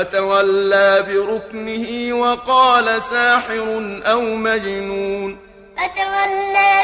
فتولى بركنه وقال ساحر أو مجنون. فتولى